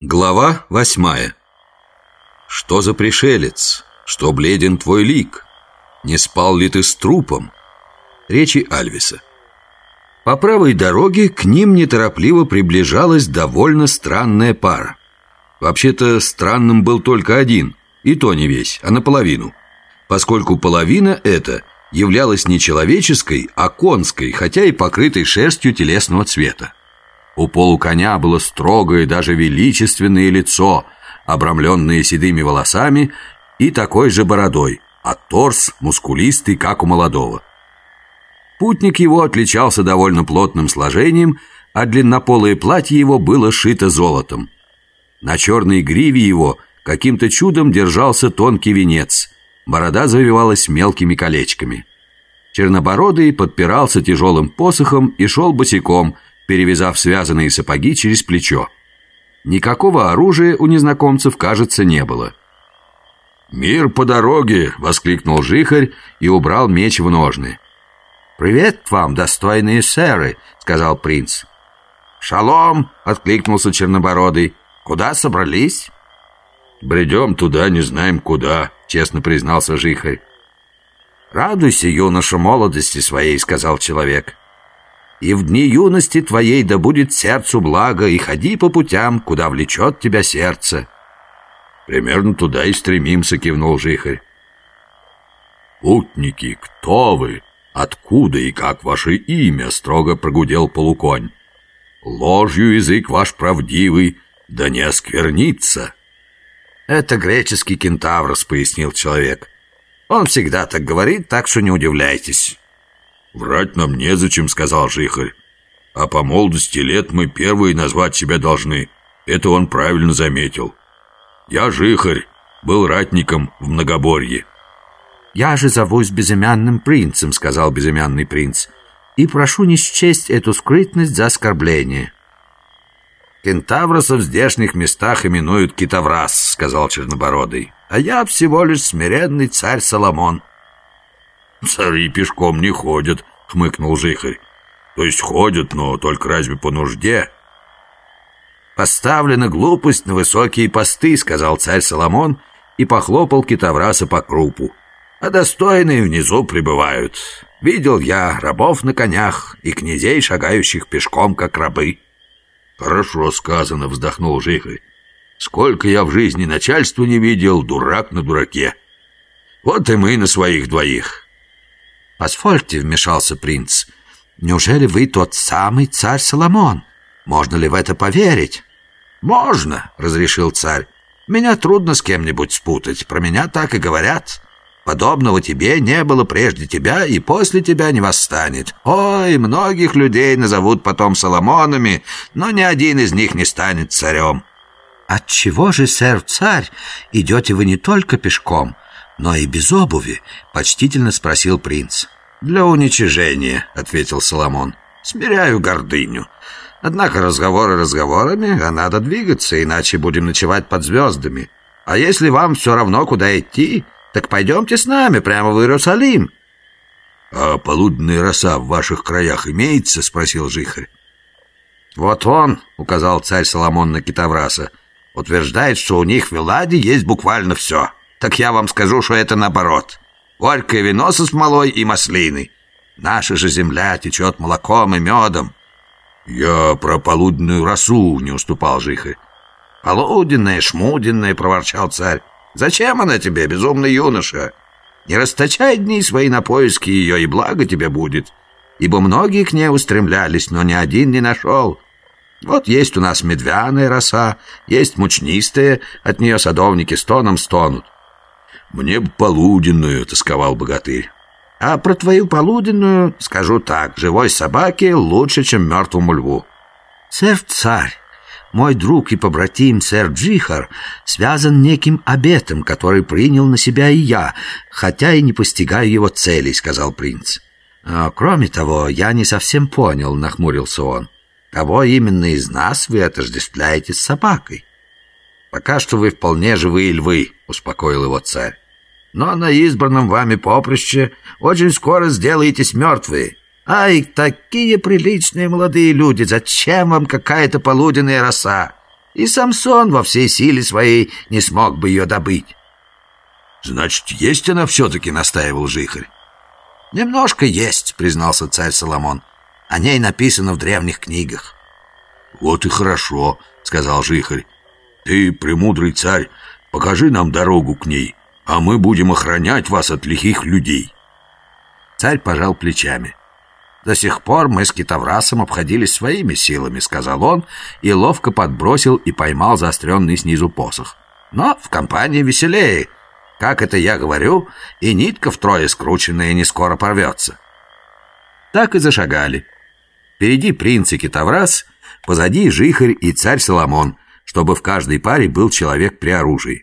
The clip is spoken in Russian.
Глава восьмая Что за пришелец? Что бледен твой лик? Не спал ли ты с трупом? Речи Альвиса По правой дороге к ним неторопливо приближалась довольно странная пара Вообще-то странным был только один И то не весь, а наполовину Поскольку половина эта являлась не человеческой, а конской Хотя и покрытой шерстью телесного цвета у полуконя было строгое, даже величественное лицо, обрамленное седыми волосами и такой же бородой, а торс мускулистый, как у молодого. Путник его отличался довольно плотным сложением, а длиннополое платье его было шито золотом. На черной гриве его каким-то чудом держался тонкий венец, борода завивалась мелкими колечками. Чернобородый подпирался тяжелым посохом и шел босиком – перевязав связанные сапоги через плечо. Никакого оружия у незнакомцев, кажется, не было. «Мир по дороге!» — воскликнул жихарь и убрал меч в ножны. «Привет вам, достойные сэры!» — сказал принц. «Шалом!» — откликнулся Чернобородый. «Куда собрались?» «Бредем туда, не знаем куда», — честно признался жихарь. «Радуйся, юноша, молодости своей», — сказал человек и в дни юности твоей да будет сердцу благо, и ходи по путям, куда влечет тебя сердце». «Примерно туда и стремимся», — кивнул Жихарь. «Путники, кто вы? Откуда и как ваше имя?» — строго прогудел полуконь. «Ложью язык ваш правдивый, да не осквернится». «Это греческий кентаврос», — пояснил человек. «Он всегда так говорит, так что не удивляйтесь». «Врать нам незачем», — сказал Жихарь. «А по молодости лет мы первые назвать себя должны. Это он правильно заметил. Я Жихарь, был ратником в Многоборье». «Я же зовусь безымянным принцем», — сказал безымянный принц, «и прошу не счесть эту скрытность за оскорбление». «Кентавроса в здешних местах именуют Китаврас», — сказал Чернобородый. «А я всего лишь смиренный царь Соломон». «Цари пешком не ходят», — хмыкнул Жихарь. «То есть ходят, но только разве по нужде?» «Поставлена глупость на высокие посты», — сказал царь Соломон и похлопал китовраса по крупу. «А достойные внизу пребывают. Видел я рабов на конях и князей, шагающих пешком, как рабы». «Хорошо сказано», — вздохнул Жихарь. «Сколько я в жизни начальства не видел, дурак на дураке. Вот и мы на своих двоих». «Позвольте», — вмешался принц, — «неужели вы тот самый царь Соломон? Можно ли в это поверить?» «Можно», — разрешил царь. «Меня трудно с кем-нибудь спутать, про меня так и говорят. Подобного тебе не было прежде тебя и после тебя не восстанет. Ой, многих людей назовут потом Соломонами, но ни один из них не станет царем». «Отчего же, сэр-царь, идете вы не только пешком, но и без обуви?» — почтительно спросил принц. «Для уничижения», — ответил Соломон. «Смиряю гордыню. Однако разговоры разговорами, а надо двигаться, иначе будем ночевать под звездами. А если вам все равно, куда идти, так пойдемте с нами прямо в Иерусалим». «А полуденная роса в ваших краях имеется?» — спросил Жихарь. «Вот он», — указал царь Соломон на Китавраса, «утверждает, что у них в Эладе есть буквально все». Так я вам скажу, что это наоборот. Горькое вино со смолой и маслиной. Наша же земля течет молоком и медом. Я про полуденную росу не уступал Жихарь. Полуденная, шмуденная, проворчал царь. Зачем она тебе, безумный юноша? Не расточай дни свои на поиски ее, и благо тебе будет. Ибо многие к ней устремлялись, но ни один не нашел. Вот есть у нас медвяная роса, есть мучнистая, от нее садовники стоном стонут. «Мне бы полуденную», — тосковал богатырь. «А про твою полуденную скажу так. Живой собаке лучше, чем мертвому льву». «Сэр-царь, мой друг и побратим сэр Джихар связан неким обетом, который принял на себя и я, хотя и не постигаю его целей», — сказал принц. «А, «Кроме того, я не совсем понял», — нахмурился он. «Кого именно из нас вы отождествляете с собакой?» «Пока что вы вполне живые львы», — успокоил его царь. «Но на избранном вами поприще очень скоро сделаетесь мертвые. Ай, такие приличные молодые люди, зачем вам какая-то полуденная роса? И Самсон во всей силе своей не смог бы ее добыть. «Значит, есть она все-таки», — настаивал Жихарь. «Немножко есть», — признался царь Соломон. «О ней написано в древних книгах». «Вот и хорошо», — сказал Жихарь. «Ты, премудрый царь, покажи нам дорогу к ней, а мы будем охранять вас от лихих людей». Царь пожал плечами. «До сих пор мы с Китаврасом обходились своими силами», — сказал он, и ловко подбросил и поймал заостренный снизу посох. «Но в компании веселее. Как это я говорю, и нитка втрое скрученная не скоро порвется». Так и зашагали. Впереди принц и Китаврас, позади Жихарь и царь Соломон, чтобы в каждой паре был человек при оружии.